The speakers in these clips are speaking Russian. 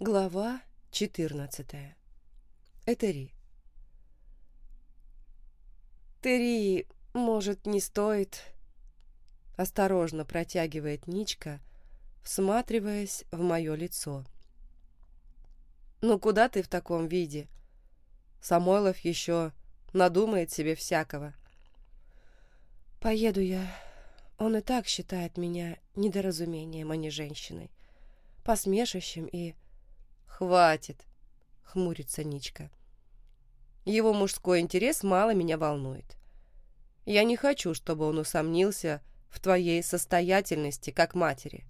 Глава 14. Этери. Тери, может, не стоит? Осторожно протягивает Ничка, всматриваясь в мое лицо. Ну куда ты в таком виде? Самойлов еще надумает себе всякого. Поеду я. Он и так считает меня недоразумением, а не женщиной. Посмешищем и «Хватит», — хмурится Ничка. «Его мужской интерес мало меня волнует. Я не хочу, чтобы он усомнился в твоей состоятельности как матери».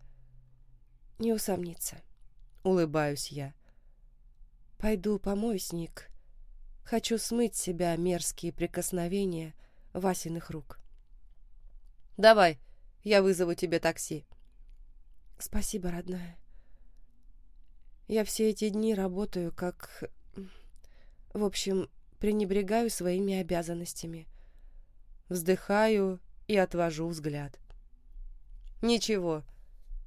«Не усомнится», — улыбаюсь я. «Пойду помоюсь, Ник. Хочу смыть себя мерзкие прикосновения Васиных рук». «Давай, я вызову тебе такси». «Спасибо, родная». Я все эти дни работаю как... В общем, пренебрегаю своими обязанностями. Вздыхаю и отвожу взгляд. Ничего,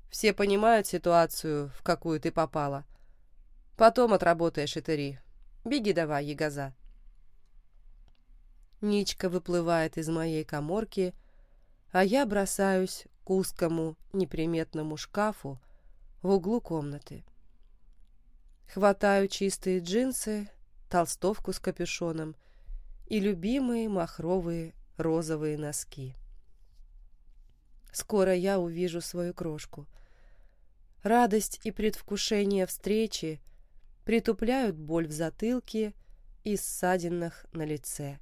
все понимают ситуацию, в какую ты попала. Потом отработаешь этери. Беги давай, ягоза. Ничка выплывает из моей коморки, а я бросаюсь к узкому неприметному шкафу в углу комнаты. Хватаю чистые джинсы, толстовку с капюшоном и любимые махровые розовые носки. Скоро я увижу свою крошку. Радость и предвкушение встречи притупляют боль в затылке и ссадинах на лице.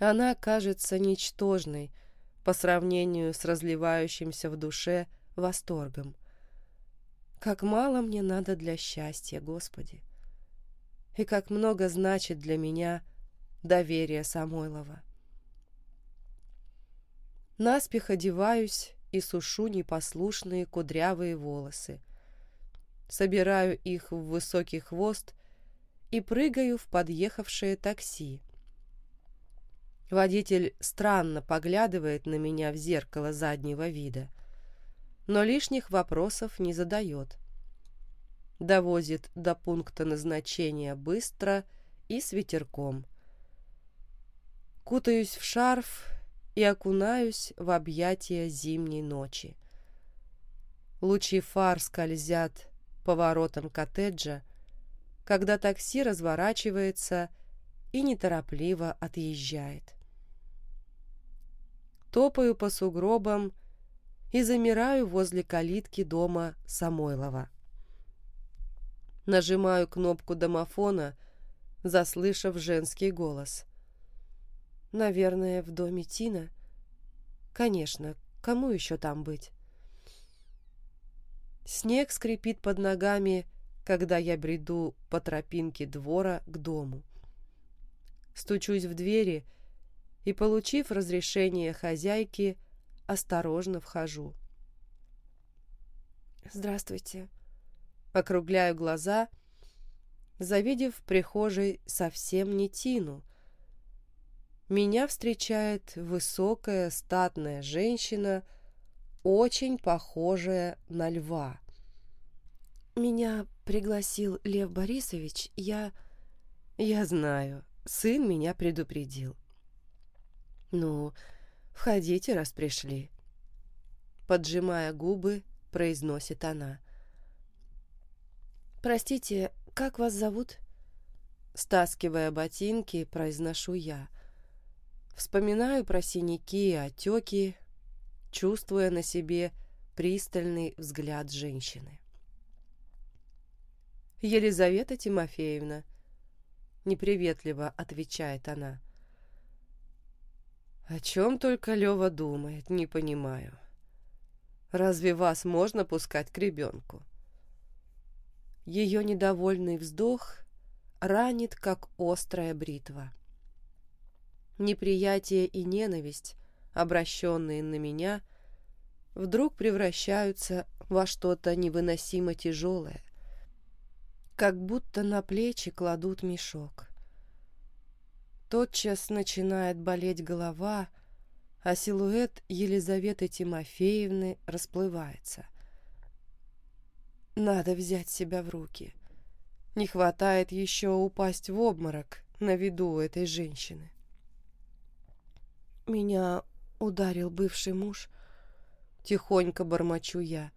Она кажется ничтожной по сравнению с разливающимся в душе восторгом. Как мало мне надо для счастья, Господи. И как много значит для меня доверие Самойлова. Наспех одеваюсь и сушу непослушные кудрявые волосы. Собираю их в высокий хвост и прыгаю в подъехавшее такси. Водитель странно поглядывает на меня в зеркало заднего вида но лишних вопросов не задает. Довозит до пункта назначения быстро и с ветерком. Кутаюсь в шарф и окунаюсь в объятия зимней ночи. Лучи фар скользят по воротам коттеджа, когда такси разворачивается и неторопливо отъезжает. Топаю по сугробам и замираю возле калитки дома Самойлова. Нажимаю кнопку домофона, заслышав женский голос. Наверное, в доме Тина. Конечно, кому еще там быть? Снег скрипит под ногами, когда я бреду по тропинке двора к дому. Стучусь в двери и, получив разрешение хозяйки, осторожно вхожу. «Здравствуйте». Округляю глаза, завидев в прихожей совсем не Тину. Меня встречает высокая статная женщина, очень похожая на льва. «Меня пригласил Лев Борисович, я...» «Я знаю, сын меня предупредил». «Ну, «Входите, раз пришли». Поджимая губы, произносит она. «Простите, как вас зовут?» Стаскивая ботинки, произношу я. Вспоминаю про синяки и отеки, чувствуя на себе пристальный взгляд женщины. «Елизавета Тимофеевна», — неприветливо отвечает она. О чем только Лева думает, не понимаю. Разве вас можно пускать к ребенку? Ее недовольный вздох ранит, как острая бритва. Неприятие и ненависть, обращенные на меня, вдруг превращаются во что-то невыносимо тяжелое, как будто на плечи кладут мешок. Тотчас начинает болеть голова, а силуэт Елизаветы Тимофеевны расплывается. Надо взять себя в руки. Не хватает еще упасть в обморок на виду этой женщины. Меня ударил бывший муж. Тихонько бормочу я.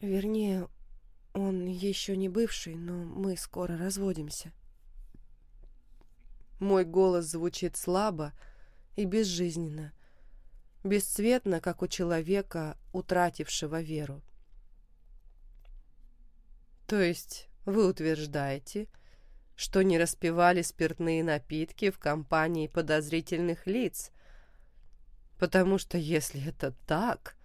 Вернее, он еще не бывший, но мы скоро разводимся. Мой голос звучит слабо и безжизненно, бесцветно, как у человека, утратившего веру. То есть вы утверждаете, что не распивали спиртные напитки в компании подозрительных лиц? Потому что если это так...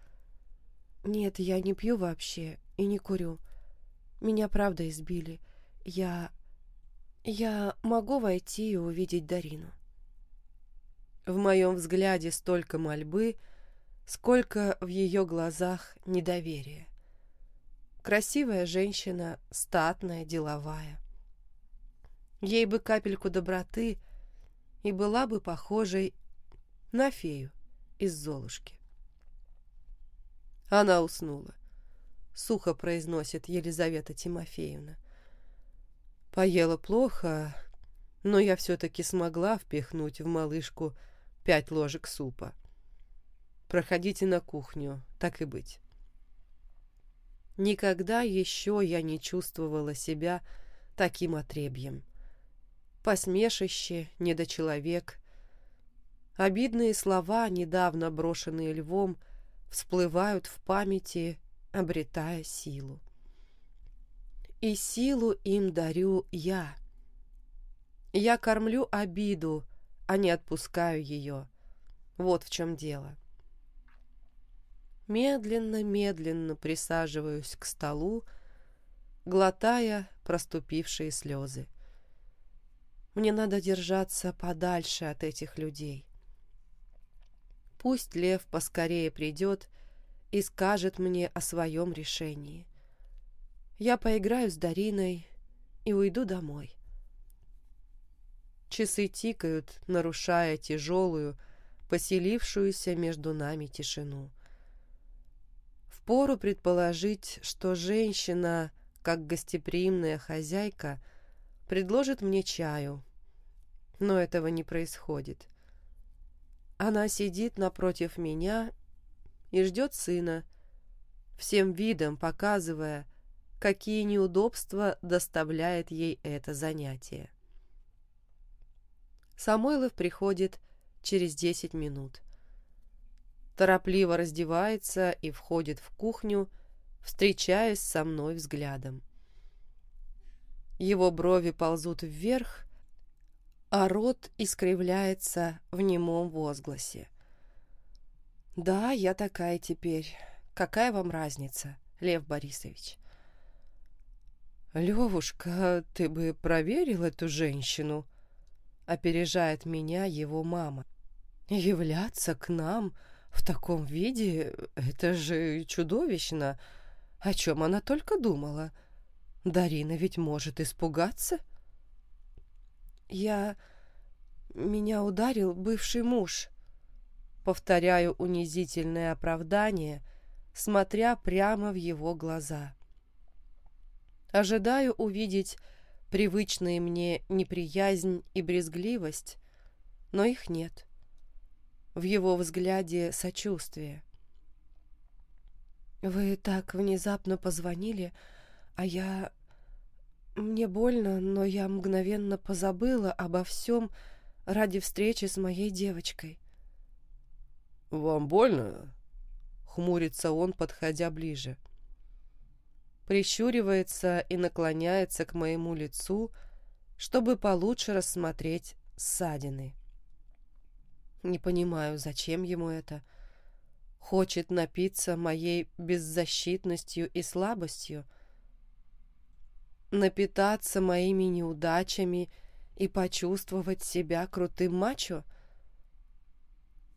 Нет, я не пью вообще и не курю. Меня правда избили. Я... Я могу войти и увидеть Дарину. В моем взгляде столько мольбы, сколько в ее глазах недоверия. Красивая женщина, статная, деловая. Ей бы капельку доброты и была бы похожей на фею из Золушки. Она уснула. Сухо произносит Елизавета Тимофеевна. Поела плохо, но я все-таки смогла впихнуть в малышку пять ложек супа. Проходите на кухню, так и быть. Никогда еще я не чувствовала себя таким отребьем. Посмешище, недочеловек. Обидные слова, недавно брошенные львом, всплывают в памяти, обретая силу. И силу им дарю я. Я кормлю обиду, а не отпускаю ее. Вот в чем дело. — медленно-медленно присаживаюсь к столу, глотая проступившие слезы. Мне надо держаться подальше от этих людей. Пусть Лев поскорее придет и скажет мне о своем решении. Я поиграю с Дариной и уйду домой. Часы тикают, нарушая тяжелую, поселившуюся между нами тишину. Впору предположить, что женщина, как гостеприимная хозяйка, предложит мне чаю. Но этого не происходит. Она сидит напротив меня и ждет сына, всем видом показывая, какие неудобства доставляет ей это занятие. Самойлов приходит через десять минут торопливо раздевается и входит в кухню, встречаясь со мной взглядом. Его брови ползут вверх, а рот искривляется в немом возгласе. «Да, я такая теперь. Какая вам разница, Лев Борисович?» «Левушка, ты бы проверил эту женщину?» Опережает меня его мама. «Являться к нам в таком виде это же чудовищно. О чем она только думала? Дарина ведь может испугаться. Я... Меня ударил бывший муж. Повторяю унизительное оправдание, смотря прямо в его глаза. Ожидаю увидеть привычные мне неприязнь и брезгливость, но их нет в его взгляде сочувствие. «Вы так внезапно позвонили, а я... Мне больно, но я мгновенно позабыла обо всем ради встречи с моей девочкой». «Вам больно?» — хмурится он, подходя ближе. Прищуривается и наклоняется к моему лицу, чтобы получше рассмотреть ссадины. Не понимаю, зачем ему это. Хочет напиться моей беззащитностью и слабостью. Напитаться моими неудачами и почувствовать себя крутым мачо?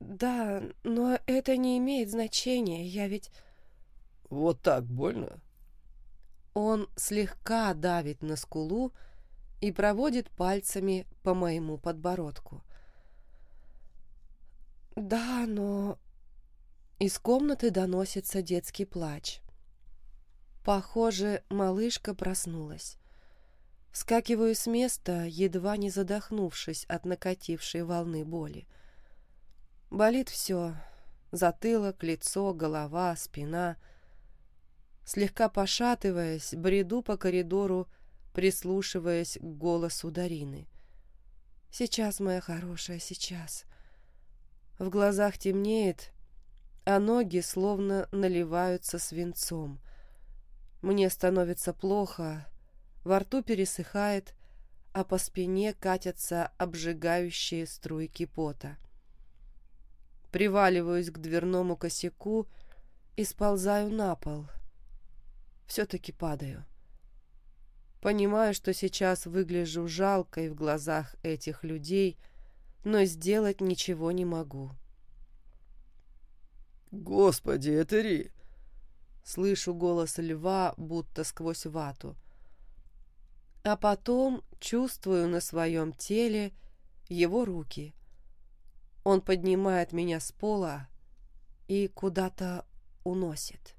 Да, но это не имеет значения, я ведь... Вот так больно? Он слегка давит на скулу и проводит пальцами по моему подбородку. «Да, но...» Из комнаты доносится детский плач. Похоже, малышка проснулась. Вскакиваю с места, едва не задохнувшись от накатившей волны боли. Болит все. Затылок, лицо, голова, спина. Слегка пошатываясь, бреду по коридору, прислушиваясь к голосу Дарины. «Сейчас, моя хорошая, сейчас». В глазах темнеет, а ноги словно наливаются свинцом. Мне становится плохо, во рту пересыхает, а по спине катятся обжигающие струйки пота. Приваливаюсь к дверному косяку и сползаю на пол. Все-таки падаю. Понимаю, что сейчас выгляжу жалкой в глазах этих людей, но сделать ничего не могу. «Господи, это Ри!» Слышу голос льва, будто сквозь вату. А потом чувствую на своем теле его руки. Он поднимает меня с пола и куда-то уносит.